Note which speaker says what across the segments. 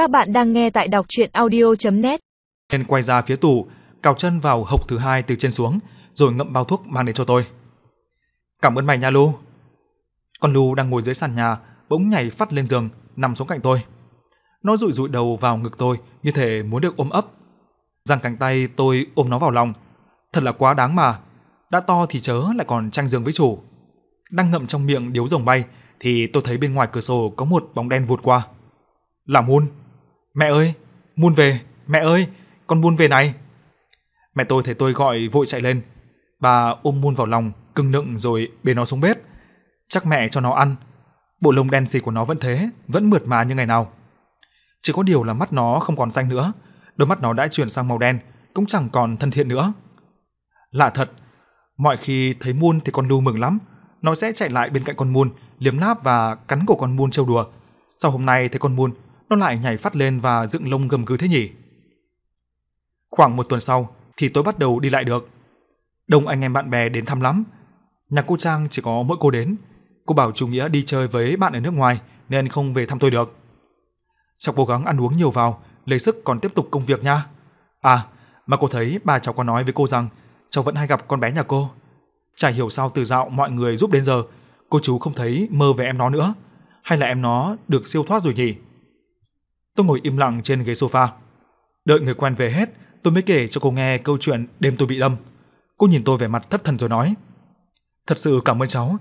Speaker 1: Các bạn đang nghe tại đọc chuyện audio.net
Speaker 2: Nên quay ra phía tủ, cào chân vào hộc thứ hai từ trên xuống, rồi ngậm bao thuốc mang đến cho tôi. Cảm ơn mày nha Lu. Con Lu đang ngồi dưới sàn nhà, bỗng nhảy phát lên giường, nằm xuống cạnh tôi. Nó rụi rụi đầu vào ngực tôi như thể muốn được ôm ấp. Giang cánh tay tôi ôm nó vào lòng. Thật là quá đáng mà. Đã to thì chớ lại còn tranh giường với chủ. Đang ngậm trong miệng điếu rồng bay thì tôi thấy bên ngoài cửa sổ có một bóng đen vụt qua. Là Moon. Mẹ ơi, muôn về, mẹ ơi, con muôn về này. Mẹ tôi thấy tôi gọi vội chạy lên. Bà ôm muôn vào lòng, cưng nựng rồi bế nó xuống bếp. Chắc mẹ cho nó ăn. Bộ lông đen xì của nó vẫn thế, vẫn mượt mà như ngày nào. Chỉ có điều là mắt nó không còn xanh nữa, đôi mắt nó đã chuyển sang màu đen, cũng chẳng còn thân thiện nữa. Lạ thật, mọi khi thấy muôn thì con Lu mừng lắm, nó sẽ chạy lại bên cạnh con muôn, liếm láp và cắn cổ con muôn trêu đùa. Sau hôm nay thấy con muôn nó lại nhảy phát lên và dựng lông gầm gừ thế nhỉ. Khoảng một tuần sau thì tôi bắt đầu đi lại được. Đông anh em bạn bè đến thăm lắm. Nhà cô Trang chỉ có mỗi cô đến. Cô bảo chủ nghĩa đi chơi với bạn ở nước ngoài nên không về thăm tôi được. Cháu cố gắng ăn uống nhiều vào, lấy sức còn tiếp tục công việc nha. À, mà cô thấy bà cháu có nói với cô rằng cháu vẫn hay gặp con bé nhà cô. Chả hiểu sao từ dạo mọi người giúp đến giờ, cô chú không thấy mơ về em nó nữa, hay là em nó được siêu thoát rồi nhỉ? Tôi ngồi im lặng trên ghế sofa. Đợi người quen về hết, tôi mới kể cho cô nghe câu chuyện đêm tôi bị đâm. Cô nhìn tôi vẻ mặt thất thần rồi nói: "Thật sự cảm ơn cháu.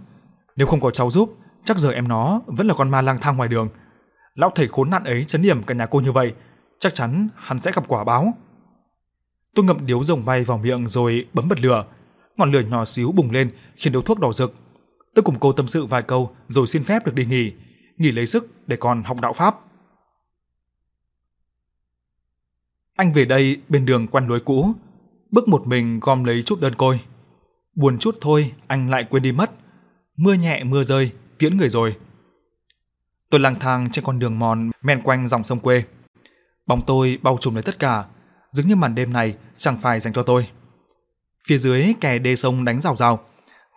Speaker 2: Nếu không có cháu giúp, chắc giờ em nó vẫn là con ma lang thang ngoài đường. Lão thầy khốn nạn ấy chấn điểm cả nhà cô như vậy, chắc chắn hắn sẽ gặp quả báo." Tôi ngậm điếu rồng bay vào miệng rồi bấm bật lửa. Ngọn lửa nhỏ xíu bùng lên khiến điếu thuốc đỏ rực. Tôi cùng cô tâm sự vài câu rồi xin phép được đi nghỉ, nghỉ lấy sức để còn học đạo pháp. Anh về đây bên đường quan lối cũ, bước một mình gom lấy chút đơn côi. Buồn chút thôi, anh lại quên đi mất. Mưa nhẹ mưa rơi, tiễn người rồi. Tôi lang thang trên con đường mòn men quanh dòng sông quê. Bóng tôi bao trùm lấy tất cả, dường như màn đêm này chẳng phải dành cho tôi. Phía dưới kè đê sông đánh rào rào,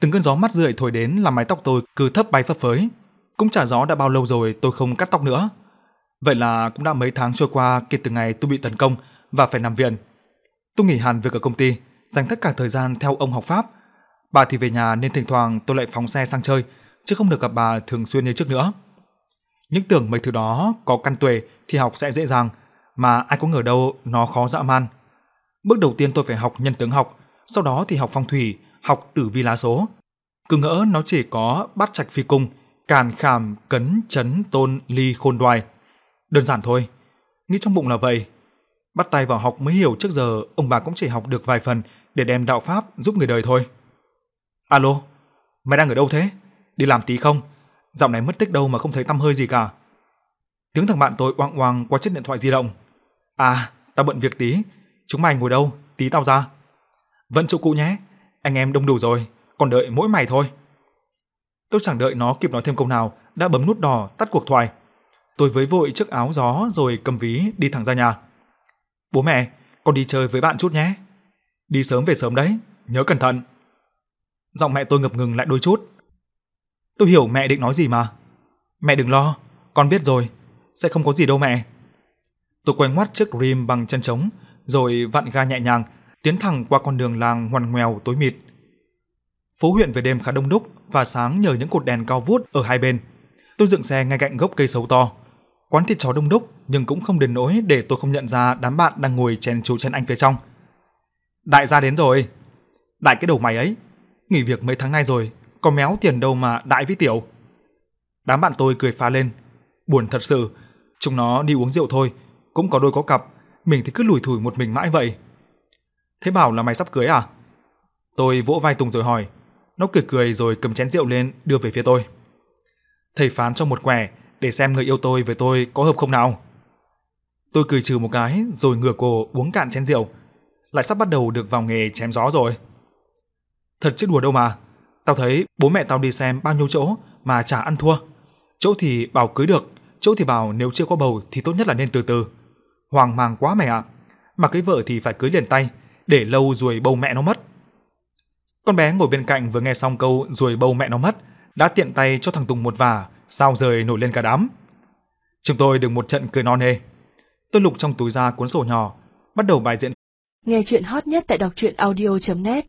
Speaker 2: từng cơn gió mát rượi thổi đến làm mái tóc tôi cứ thấp bay phấp phới. Cũng chả rõ đã bao lâu rồi tôi không cắt tóc nữa. Vậy là cũng đã mấy tháng trôi qua kể từ ngày tôi bị tấn công và phải nằm viện. Tôi nghỉ hẳn việc ở công ty, dành tất cả thời gian theo ông học pháp. Bà thì về nhà nên thỉnh thoảng tôi lại phóng xe sang chơi, chứ không được gặp bà thường xuyên như trước nữa. Những tưởng mấy thứ đó có căn tuệ thì học sẽ dễ dàng, mà ai có ngờ đâu nó khó dã man. Bước đầu tiên tôi phải học nhân tướng học, sau đó thì học phong thủy, học tử vi lá số. Cứ ngỡ nó chỉ có bát trạch phi cung, càn khảm, cấn, chấn, tôn, ly, khôn đoài. Đơn giản thôi. Nghĩ trong bụng là vậy. Bắt tay vào học mới hiểu trước giờ ông bà cũng chỉ học được vài phần để đem đạo pháp giúp người đời thôi. Alo, mày đang ở đâu thế? Đi làm tí không? Dạo này mất tích đâu mà không thấy tăm hơi gì cả. Tiếng thằng bạn tôi oang oang qua chiếc điện thoại di động. À, tao bận việc tí, chúng mày ngồi đâu, tí tao ra. Vẫn chỗ cũ nhé, anh em đông đủ rồi, còn đợi mỗi mày thôi. Tôi chẳng đợi nó kịp nói thêm câu nào, đã bấm nút đỏ tắt cuộc thoại. Tôi với vội chiếc áo gió rồi cầm ví đi thẳng ra nhà. Bố mẹ, con đi chơi với bạn chút nhé. Đi sớm về sớm đấy, nhớ cẩn thận. Giọng mẹ tôi ngập ngừng lại đôi chút. Tôi hiểu mẹ định nói gì mà. Mẹ đừng lo, con biết rồi, sẽ không có gì đâu mẹ. Tôi quay ngoắt chiếc rim bằng chân trống, rồi vặn ga nhẹ nhàng, tiến thẳng qua con đường làng ngoằn ngoèo tối mịt. Phố huyện về đêm khá đông đúc và sáng nhờ những cột đèn cao vút ở hai bên. Tôi dựng xe ngay cạnh gốc cây sấu to. Quán thịt chó đông đúc nhưng cũng không đến nỗi để tôi không nhận ra đám bạn đang ngồi chèn chú chân anh phía trong. Đại gia đến rồi. Đại cái đầu mày ấy, nghỉ việc mấy tháng nay rồi, có méo tiền đâu mà đại với tiểu. Đám bạn tôi cười phá lên, buồn thật sự, chúng nó đi uống rượu thôi, cũng có đôi có cặp, mình thì cứ lủi thủi một mình mãi vậy. Thế bảo là mày sắp cưới à? Tôi vỗ vai Tùng rồi hỏi, nó cười cười rồi cầm chén rượu lên đưa về phía tôi. Thầy phán cho một quẻ để xem người yêu tôi với tôi có hợp không nào. Tôi cười trừ một cái rồi ngửa cổ uống cạn chén rượu, lại sắp bắt đầu được vào nghề chém gió rồi. Thật chứ đùa đâu mà, tao thấy bố mẹ tao đi xem bao nhiêu chỗ mà chả ăn thua. Chỗ thì bảo cưới được, chỗ thì bảo nếu chưa có bầu thì tốt nhất là nên từ từ. Hoàng mang quá mày ạ. Mà cái vợ thì phải cưới liền tay, để lâu rồi bầu mẹ nó mất. Con bé ngồi bên cạnh vừa nghe xong câu rồi bầu mẹ nó mất, đã tiện tay cho thằng Tùng một vả, sao rời nổi lên cả đám. Chúng tôi được một trận cười non nê. Tôi lục trong túi ra cuốn sổ nhỏ, bắt đầu bài diễn.
Speaker 3: Nghe chuyện hot nhất tại đọc truyện audio.net